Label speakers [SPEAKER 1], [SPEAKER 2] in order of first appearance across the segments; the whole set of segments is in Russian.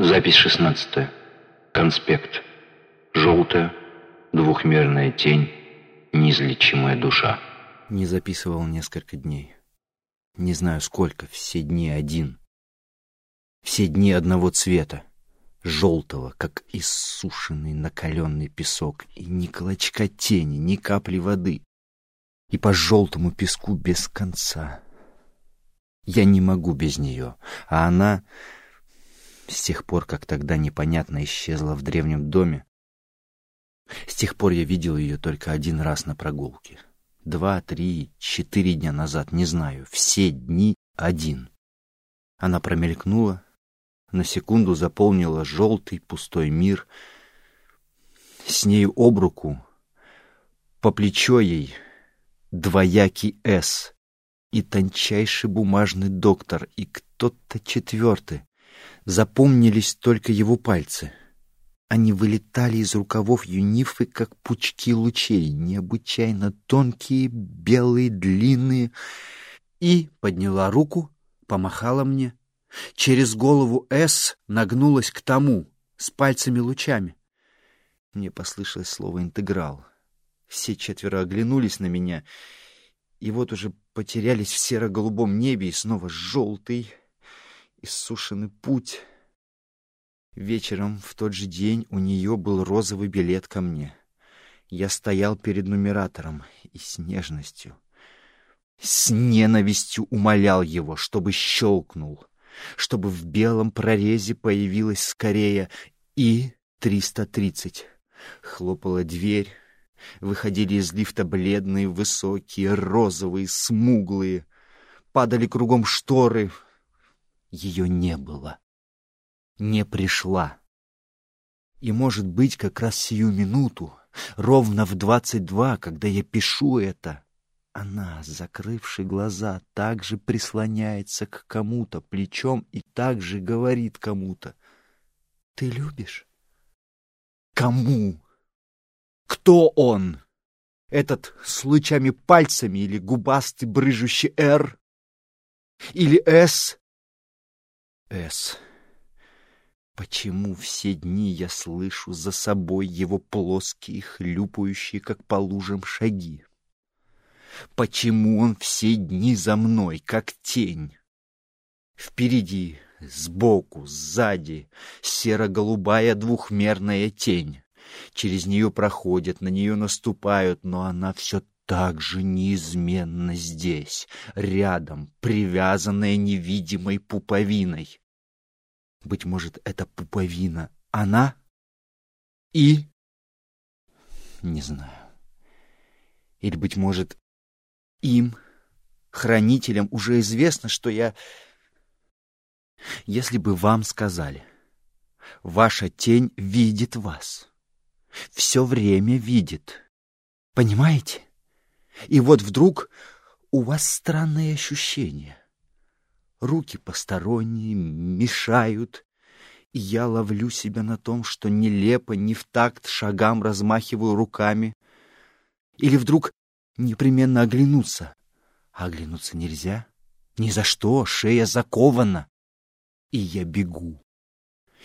[SPEAKER 1] Запись 16. Конспект. Желтая, двухмерная тень, неизлечимая душа.
[SPEAKER 2] Не записывал несколько дней. Не знаю сколько, все дни один. Все дни одного цвета. Желтого, как иссушенный накаленный песок. И ни клочка тени, ни капли воды. И по желтому песку без конца. Я не могу без нее, а она с тех пор, как тогда непонятно исчезла в древнем доме. С тех пор я видел ее только один раз на прогулке. Два, три, четыре дня назад, не знаю. Все дни один. Она промелькнула, на секунду заполнила желтый пустой мир. С нею об руку, по плечо ей двоякий «С» и тончайший бумажный доктор, и кто-то четвертый. Запомнились только его пальцы. Они вылетали из рукавов юнифы, как пучки лучей, необычайно тонкие, белые, длинные. И подняла руку, помахала мне. Через голову «С» нагнулась к тому, с пальцами-лучами. Мне послышалось слово «интеграл». Все четверо оглянулись на меня, и вот уже потерялись в серо-голубом небе, и снова желтый, иссушенный путь. Вечером в тот же день у нее был розовый билет ко мне. Я стоял перед нумератором и с нежностью, с ненавистью умолял его, чтобы щелкнул, чтобы в белом прорезе появилась скорее и 330. Хлопала дверь, выходили из лифта бледные, высокие, розовые, смуглые, падали кругом шторы, ее не было. Не пришла. И, может быть, как раз сию минуту, ровно в двадцать два, когда я пишу это, она, закрывши глаза, также прислоняется к кому-то плечом и также говорит кому-то. «Ты любишь?» «Кому? Кто он?» Этот с лучами пальцами или губастый брыжущий «Р»? Или «С», с. Почему все дни я слышу за собой его плоские, хлюпающие, как по лужам, шаги? Почему он все дни за мной, как тень? Впереди, сбоку, сзади серо-голубая двухмерная тень. Через нее проходят, на нее наступают, но она все так же неизменно здесь, рядом, привязанная невидимой пуповиной. Быть может, это пуповина она и... Не знаю. Или, быть может, им, хранителям, уже известно, что я... Если бы вам сказали, ваша тень видит вас, все время видит, понимаете? И вот вдруг у вас странное ощущение. Руки посторонние, мешают, и я ловлю себя на том, что нелепо, не в такт шагам размахиваю руками. Или вдруг непременно оглянуться. А оглянуться нельзя. Ни за что, шея закована. И я бегу.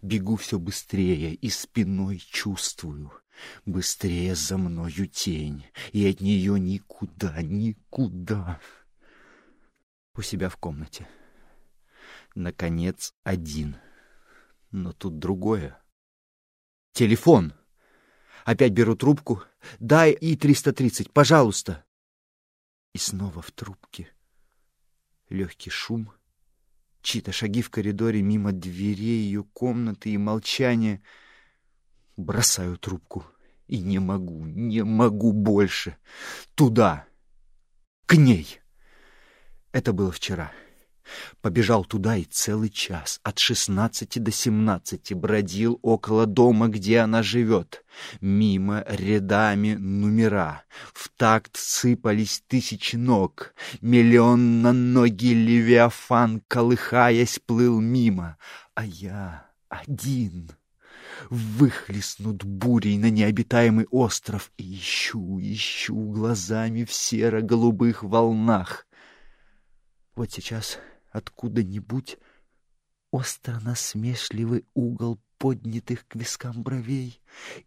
[SPEAKER 2] Бегу все быстрее и спиной чувствую. Быстрее за мною тень, и от нее никуда, никуда. У себя в комнате. Наконец, один. Но тут другое. Телефон. Опять беру трубку. Дай И-330, пожалуйста. И снова в трубке. Легкий шум. Чьи-то шаги в коридоре мимо дверей ее комнаты и молчание — Бросаю трубку. И не могу, не могу больше. Туда. К ней. Это было вчера. Побежал туда и целый час, от шестнадцати до семнадцати, бродил около дома, где она живет. Мимо рядами номера. В такт сыпались тысячи ног. Миллион на ноги левиафан, колыхаясь, плыл мимо. А я один выхлестнут бурей на необитаемый остров и ищу, ищу глазами в серо-голубых волнах. Вот сейчас откуда-нибудь остро насмешливый угол поднятых к вискам бровей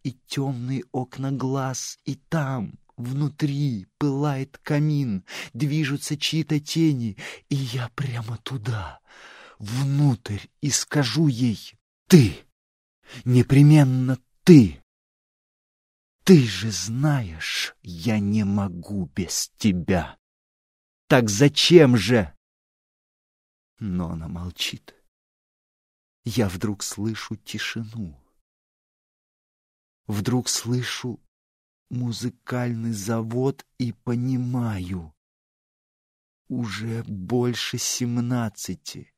[SPEAKER 2] и темные окна глаз, и там, внутри, пылает камин, движутся чьи-то тени, и я прямо туда, внутрь, и скажу ей «Ты! Непременно ты!» Ты же знаешь, я не могу без тебя. Так зачем же? Но она молчит. Я вдруг слышу тишину. Вдруг слышу музыкальный завод и понимаю. Уже больше семнадцати.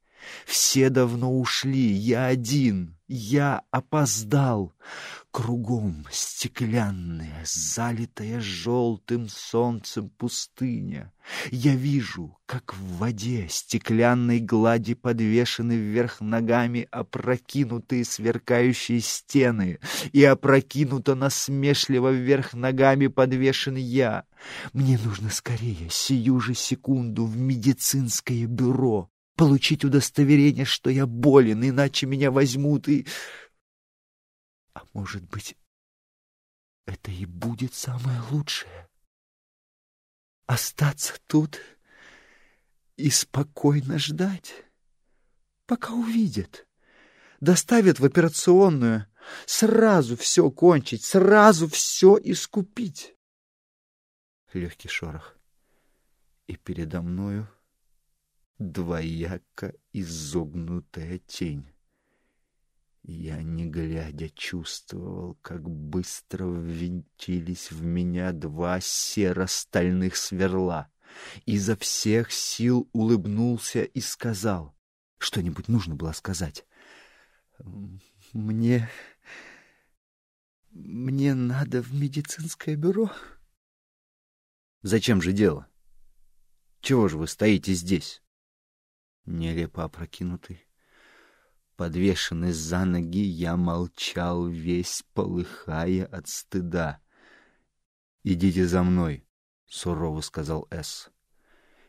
[SPEAKER 2] Все давно ушли, я один, я опоздал. Кругом стеклянная, залитая желтым солнцем пустыня. Я вижу, как в воде стеклянной глади подвешены вверх ногами опрокинутые сверкающие стены, и опрокинуто насмешливо вверх ногами подвешен я. Мне нужно скорее, сию же секунду, в медицинское бюро получить удостоверение, что я болен, иначе меня возьмут и... А может быть, это и будет самое лучшее? Остаться тут и спокойно ждать, пока увидят. Доставят в операционную, сразу все кончить, сразу все искупить. Легкий шорох. И передо мною двояко изогнутая тень. Я, не глядя, чувствовал, как быстро ввинтились в меня два серо-стальных сверла. Изо всех сил улыбнулся и сказал. Что-нибудь нужно было сказать. «Мне... мне надо в медицинское бюро». «Зачем же дело? Чего же вы стоите здесь?» Нелепо опрокинутый. Подвешенный за ноги, я молчал, весь полыхая от стыда. «Идите за мной», — сурово сказал С.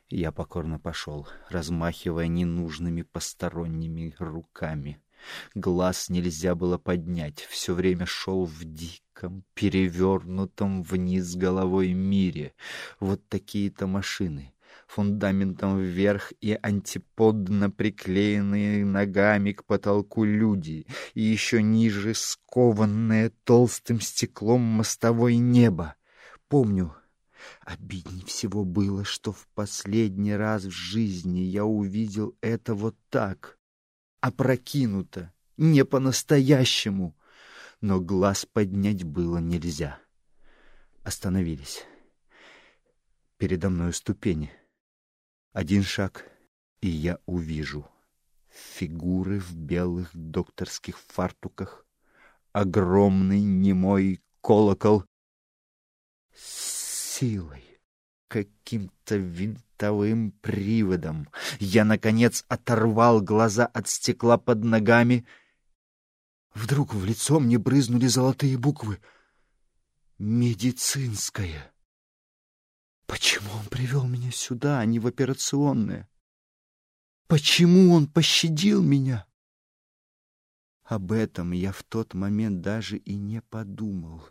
[SPEAKER 2] Я покорно пошел, размахивая ненужными посторонними руками. Глаз нельзя было поднять, все время шел в диком, перевернутом вниз головой мире. Вот такие-то машины фундаментом вверх и антиподно приклеенные ногами к потолку люди, и еще ниже скованное толстым стеклом мостовое небо. Помню, обиднее всего было, что в последний раз в жизни я увидел это вот так, опрокинуто, не по-настоящему, но глаз поднять было нельзя. Остановились. Передо мной ступени. Один шаг, и я увижу фигуры в белых докторских фартуках, огромный немой колокол с силой, каким-то винтовым приводом. Я, наконец, оторвал глаза от стекла под ногами. Вдруг в лицо мне брызнули золотые буквы. «Медицинская». Почему он привел меня сюда, а не в операционное? Почему он пощадил меня? Об этом я в тот момент даже и не подумал.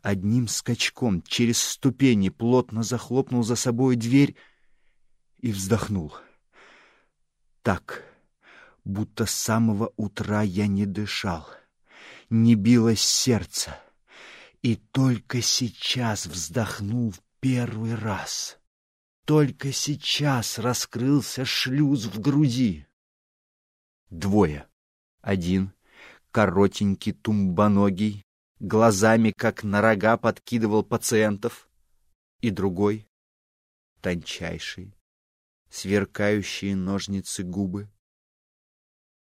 [SPEAKER 2] Одним скачком через ступени плотно захлопнул за собой дверь и вздохнул. Так, будто с самого утра я не дышал, не билось сердце. И только сейчас вздохнул первый раз. Только сейчас раскрылся шлюз в груди. Двое. Один — коротенький тумбоногий, глазами, как на рога, подкидывал пациентов. И другой — тончайший, сверкающие ножницы губы,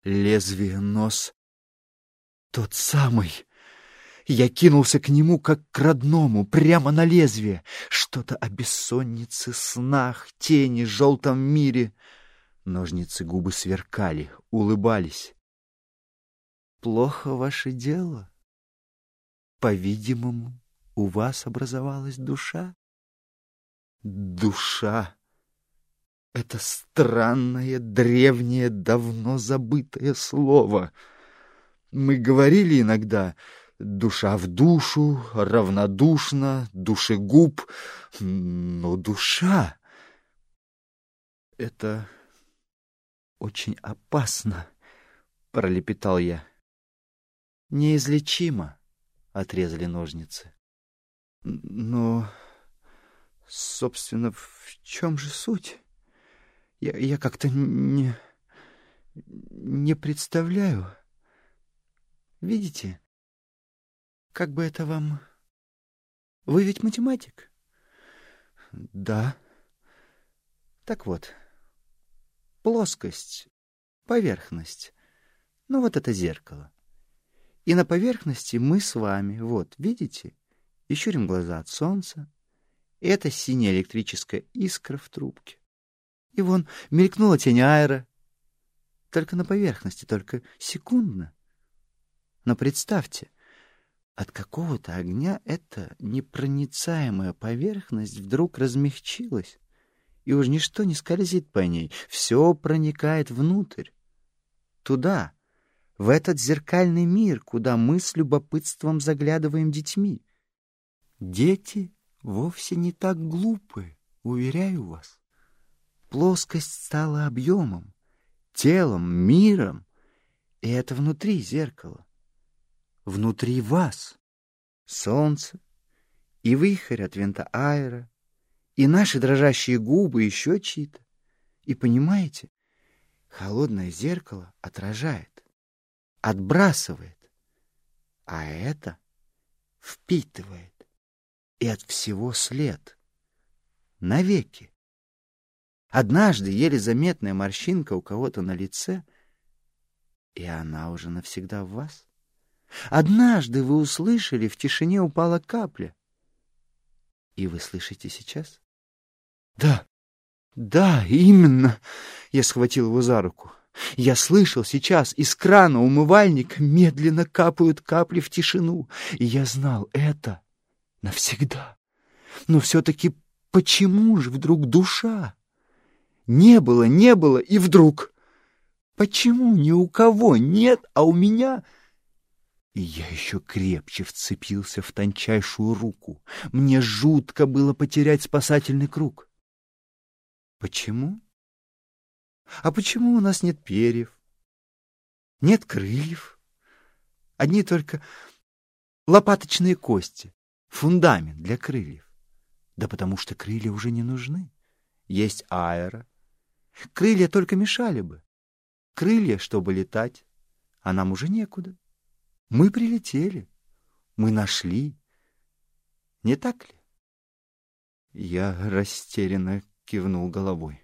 [SPEAKER 2] лезвие нос. Тот самый, я кинулся к нему, как к родному, прямо на лезвие. Что-то о бессоннице, снах, тени, желтом мире. Ножницы губы сверкали, улыбались. «Плохо ваше дело. По-видимому, у вас образовалась душа». «Душа!» Это странное, древнее, давно забытое слово. Мы говорили иногда «душа в душу», «равнодушно», «душегуб», но душа — это очень опасно, — пролепетал я. Неизлечимо, — отрезали ножницы. Но, собственно, в чем же суть? Я, я как-то не, не представляю. Видите, как бы это вам... Вы ведь математик? Да. Так вот, плоскость, поверхность. Ну вот это зеркало. И на поверхности мы с вами, вот, видите? И щурим глаза от солнца. И это синяя электрическая искра в трубке. И вон мелькнула тень аэро. Только на поверхности, только секундно. Но представьте, от какого-то огня эта непроницаемая поверхность вдруг размягчилась, и уж ничто не скользит по ней, все проникает внутрь, туда, в этот зеркальный мир, куда мы с любопытством заглядываем детьми. Дети вовсе не так глупы, уверяю вас. Плоскость стала объемом, телом, миром, и это внутри зеркала. Внутри вас солнце и вихрь от винта аэро, и наши дрожащие губы еще чьи-то. И понимаете, холодное зеркало отражает, отбрасывает, а это впитывает и от всего след. Навеки. Однажды еле заметная морщинка у кого-то на лице, и она уже навсегда в вас. Однажды вы услышали, в тишине упала капля. И вы слышите сейчас? Да, да, именно. Я схватил его за руку. Я слышал сейчас, из крана умывальника медленно капают капли в тишину. И я знал это навсегда. Но все-таки почему же вдруг душа? Не было, не было, и вдруг. Почему ни у кого нет, а у меня... И я еще крепче вцепился в тончайшую руку. Мне жутко было потерять спасательный круг. Почему? А почему у нас нет перьев? Нет крыльев? Одни только лопаточные кости, фундамент для крыльев. Да потому что крылья уже не нужны. Есть аэро, Крылья только мешали бы. Крылья, чтобы летать, а нам уже некуда. Мы прилетели, мы нашли. Не так ли? Я растерянно кивнул головой.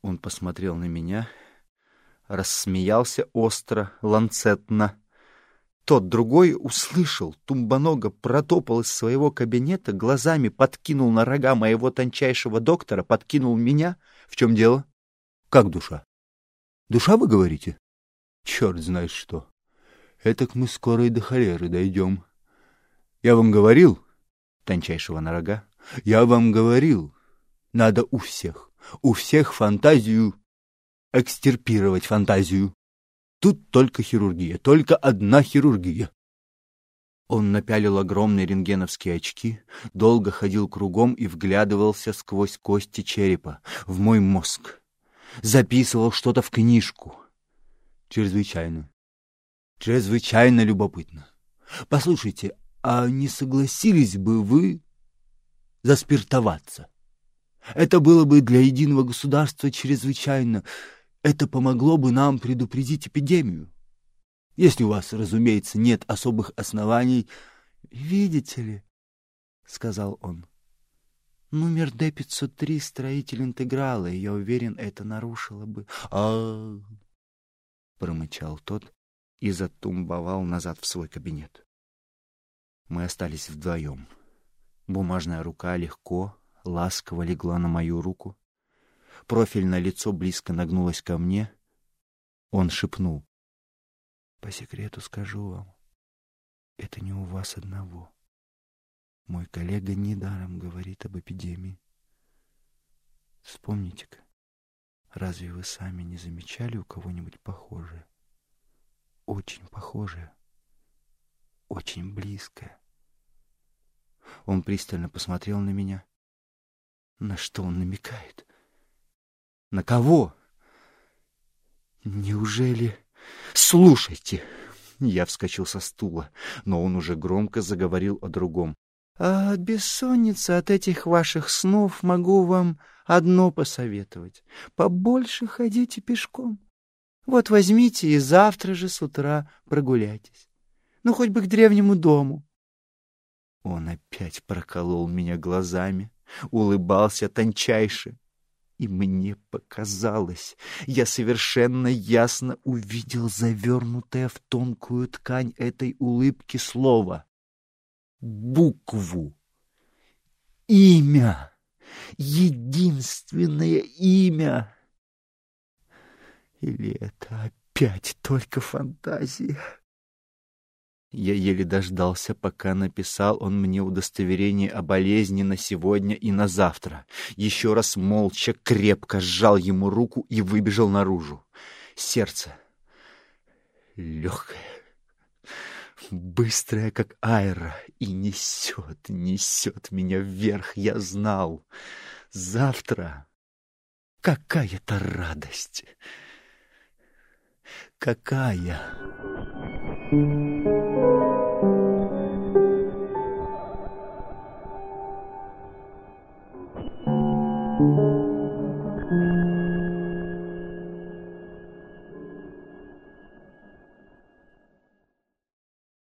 [SPEAKER 2] Он посмотрел на меня, рассмеялся остро, ланцетно. Тот другой услышал, тумбонога протопал из своего кабинета, глазами подкинул на рога моего тончайшего доктора, подкинул меня. В чем дело? Как душа? Душа, вы говорите? Черт знает что. Этак мы скоро и до холеры дойдем. Я вам говорил, тончайшего на рога, я вам говорил, надо у всех, у всех фантазию, экстирпировать фантазию. Тут только хирургия, только одна хирургия. Он напялил огромные рентгеновские очки, долго ходил кругом и вглядывался сквозь кости черепа в мой мозг. Записывал что-то в книжку. Чрезвычайно, чрезвычайно любопытно. Послушайте, а не согласились бы вы заспиртоваться? Это было бы для единого государства чрезвычайно это помогло бы нам предупредить эпидемию. Если у вас, разумеется, нет особых оснований... — Видите ли, — сказал он, — номер Д-503 строитель интеграла, я уверен, это нарушило бы... а промычал тот и затумбовал назад в свой кабинет. Мы остались вдвоем. Бумажная рука легко, ласково легла на мою руку, Профильное лицо близко нагнулось ко мне. Он шепнул. — По секрету скажу вам, это не у вас одного. Мой коллега недаром говорит об эпидемии. Вспомните-ка, разве вы сами не замечали у кого-нибудь похожее? Очень похожее, очень близкое. Он пристально посмотрел на меня. На что он намекает? На кого? Неужели... Слушайте! Я вскочил со стула, но он уже громко заговорил о другом. А от бессонницы от этих ваших снов могу вам одно посоветовать. Побольше ходите пешком. Вот возьмите и завтра же с утра прогуляйтесь. Ну, хоть бы к древнему дому. Он опять проколол меня глазами, улыбался тончайше. И мне показалось, я совершенно ясно увидел завернутое в тонкую ткань этой улыбки слово. Букву. Имя. Единственное имя. Или это опять только фантазия? Я еле дождался, пока написал он мне удостоверение о болезни на сегодня и на завтра. Еще раз молча, крепко сжал ему руку и выбежал наружу. Сердце легкое, быстрое, как аэро, и несет, несет меня вверх. Я знал, завтра какая-то радость. Какая?